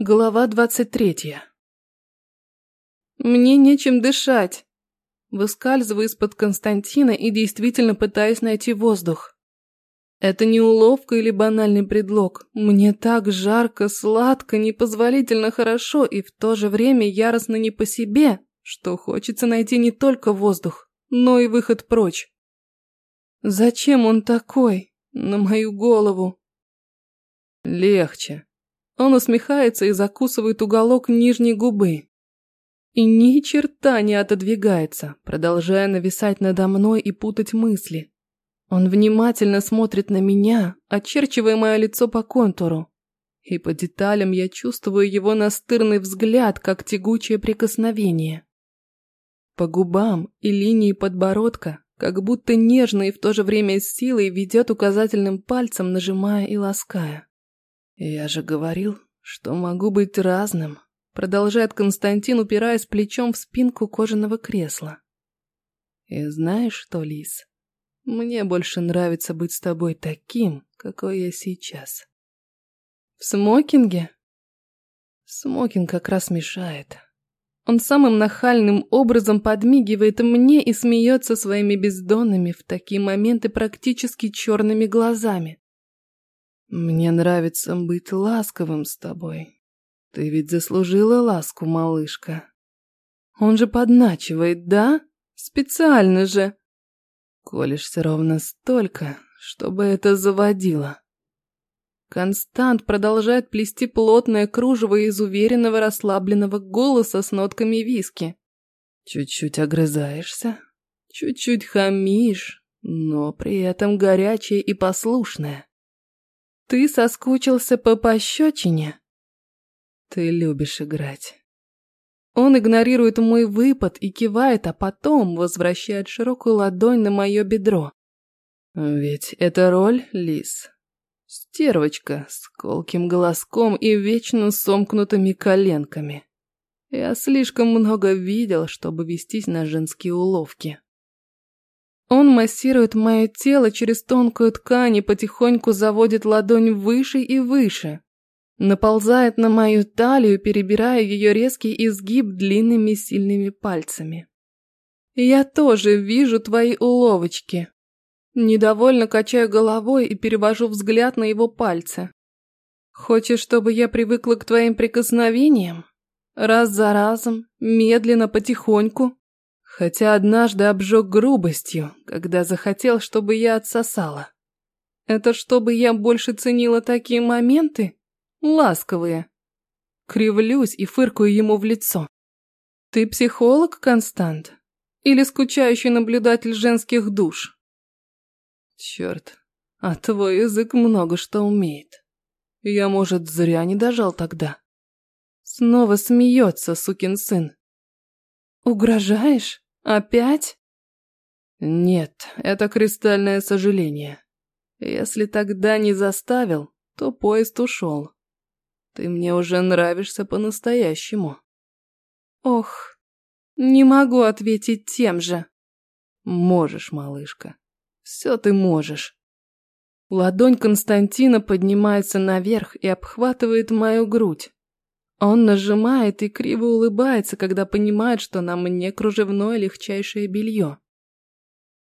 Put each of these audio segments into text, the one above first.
Глава двадцать третья. Мне нечем дышать. Выскальзываю из-под Константина и действительно пытаюсь найти воздух. Это не уловка или банальный предлог. Мне так жарко, сладко, непозволительно хорошо и в то же время яростно не по себе, что хочется найти не только воздух, но и выход прочь. Зачем он такой? На мою голову. Легче. Он усмехается и закусывает уголок нижней губы. И ни черта не отодвигается, продолжая нависать надо мной и путать мысли. Он внимательно смотрит на меня, очерчивая мое лицо по контуру. И по деталям я чувствую его настырный взгляд, как тягучее прикосновение. По губам и линии подбородка, как будто нежно и в то же время с силой ведет указательным пальцем, нажимая и лаская. «Я же говорил, что могу быть разным», продолжает Константин, упираясь плечом в спинку кожаного кресла. «И знаешь что, Лис, мне больше нравится быть с тобой таким, какой я сейчас». «В смокинге?» Смокинг как раз мешает. Он самым нахальным образом подмигивает мне и смеется своими бездонными в такие моменты практически черными глазами. Мне нравится быть ласковым с тобой. Ты ведь заслужила ласку, малышка. Он же подначивает, да? Специально же. Колешься ровно столько, чтобы это заводило. Констант продолжает плести плотное кружево из уверенного расслабленного голоса с нотками виски. Чуть-чуть огрызаешься, чуть-чуть хамишь, но при этом горячая и послушная. Ты соскучился по пощечине? Ты любишь играть. Он игнорирует мой выпад и кивает, а потом возвращает широкую ладонь на мое бедро. Ведь это роль, Лис. Стервочка с колким голоском и вечно сомкнутыми коленками. Я слишком много видел, чтобы вестись на женские уловки. Он массирует мое тело через тонкую ткань и потихоньку заводит ладонь выше и выше. Наползает на мою талию, перебирая ее резкий изгиб длинными сильными пальцами. Я тоже вижу твои уловочки. Недовольно качаю головой и перевожу взгляд на его пальцы. Хочешь, чтобы я привыкла к твоим прикосновениям? Раз за разом, медленно, потихоньку? Хотя однажды обжег грубостью, когда захотел, чтобы я отсосала. Это чтобы я больше ценила такие моменты? Ласковые. Кривлюсь и фыркаю ему в лицо. Ты психолог, Констант? Или скучающий наблюдатель женских душ? Черт, а твой язык много что умеет. Я, может, зря не дожал тогда. Снова смеется, сукин сын. Угрожаешь? Опять? Нет, это кристальное сожаление. Если тогда не заставил, то поезд ушел. Ты мне уже нравишься по-настоящему. Ох, не могу ответить тем же. Можешь, малышка. Все ты можешь. Ладонь Константина поднимается наверх и обхватывает мою грудь. Он нажимает и криво улыбается, когда понимает, что на мне кружевное легчайшее белье.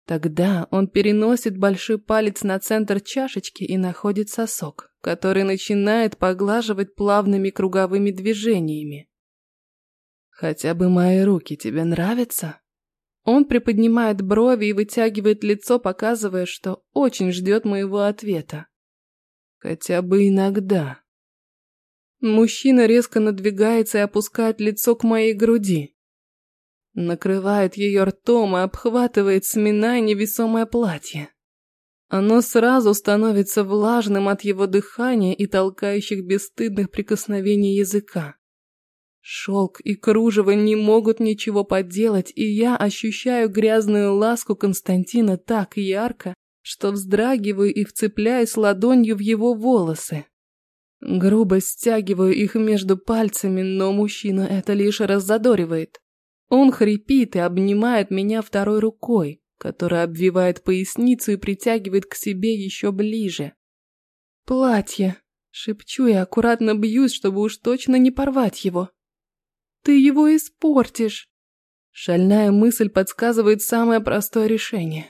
Тогда он переносит большой палец на центр чашечки и находит сосок, который начинает поглаживать плавными круговыми движениями. «Хотя бы мои руки тебе нравятся?» Он приподнимает брови и вытягивает лицо, показывая, что очень ждет моего ответа. «Хотя бы иногда». Мужчина резко надвигается и опускает лицо к моей груди. Накрывает ее ртом и обхватывает, сминая невесомое платье. Оно сразу становится влажным от его дыхания и толкающих бесстыдных прикосновений языка. Шелк и кружево не могут ничего поделать, и я ощущаю грязную ласку Константина так ярко, что вздрагиваю и вцепляюсь ладонью в его волосы. Грубо стягиваю их между пальцами, но мужчина это лишь раззадоривает. Он хрипит и обнимает меня второй рукой, которая обвивает поясницу и притягивает к себе еще ближе. Платье. Шепчу и аккуратно бьюсь, чтобы уж точно не порвать его. Ты его испортишь. Шальная мысль подсказывает самое простое решение.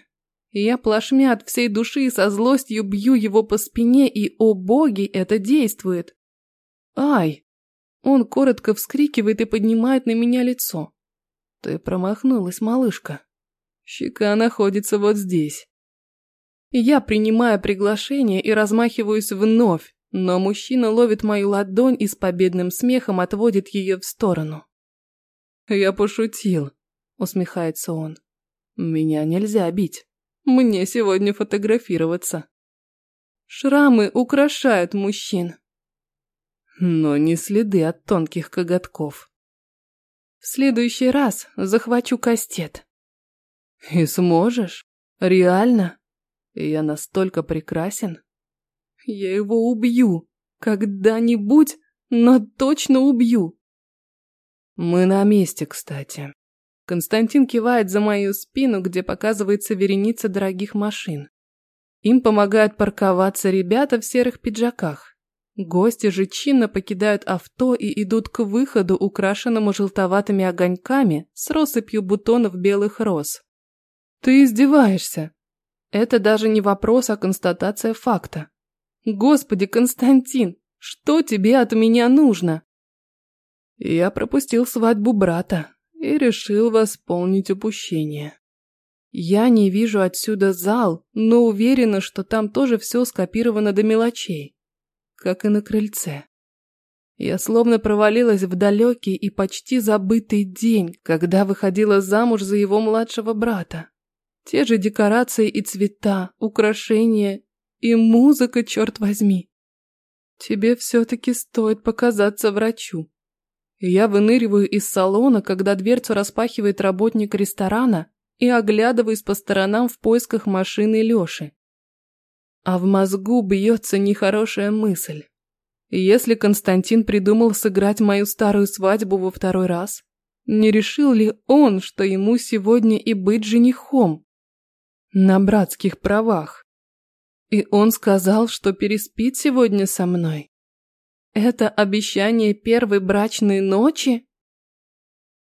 Я плашмя от всей души со злостью бью его по спине, и, о боги, это действует. Ай! Он коротко вскрикивает и поднимает на меня лицо. Ты промахнулась, малышка. Щека находится вот здесь. Я принимаю приглашение и размахиваюсь вновь, но мужчина ловит мою ладонь и с победным смехом отводит ее в сторону. «Я пошутил», — усмехается он. «Меня нельзя бить. Мне сегодня фотографироваться». Шрамы украшают мужчин. Но не следы от тонких коготков. В следующий раз захвачу кастет. И сможешь? Реально? Я настолько прекрасен? Я его убью. Когда-нибудь, но точно убью. Мы на месте, кстати. Константин кивает за мою спину, где показывается вереница дорогих машин. Им помогают парковаться ребята в серых пиджаках. Гости же чинно покидают авто и идут к выходу, украшенному желтоватыми огоньками с россыпью бутонов белых роз. Ты издеваешься? Это даже не вопрос, а констатация факта. Господи, Константин, что тебе от меня нужно? Я пропустил свадьбу брата и решил восполнить упущение. Я не вижу отсюда зал, но уверена, что там тоже все скопировано до мелочей, как и на крыльце. Я словно провалилась в далекий и почти забытый день, когда выходила замуж за его младшего брата. Те же декорации и цвета, украшения и музыка, черт возьми. Тебе все-таки стоит показаться врачу. Я выныриваю из салона, когда дверцу распахивает работник ресторана и оглядываюсь по сторонам в поисках машины Лёши. А в мозгу бьется нехорошая мысль. Если Константин придумал сыграть мою старую свадьбу во второй раз, не решил ли он, что ему сегодня и быть женихом? На братских правах. И он сказал, что переспит сегодня со мной. Это обещание первой брачной ночи?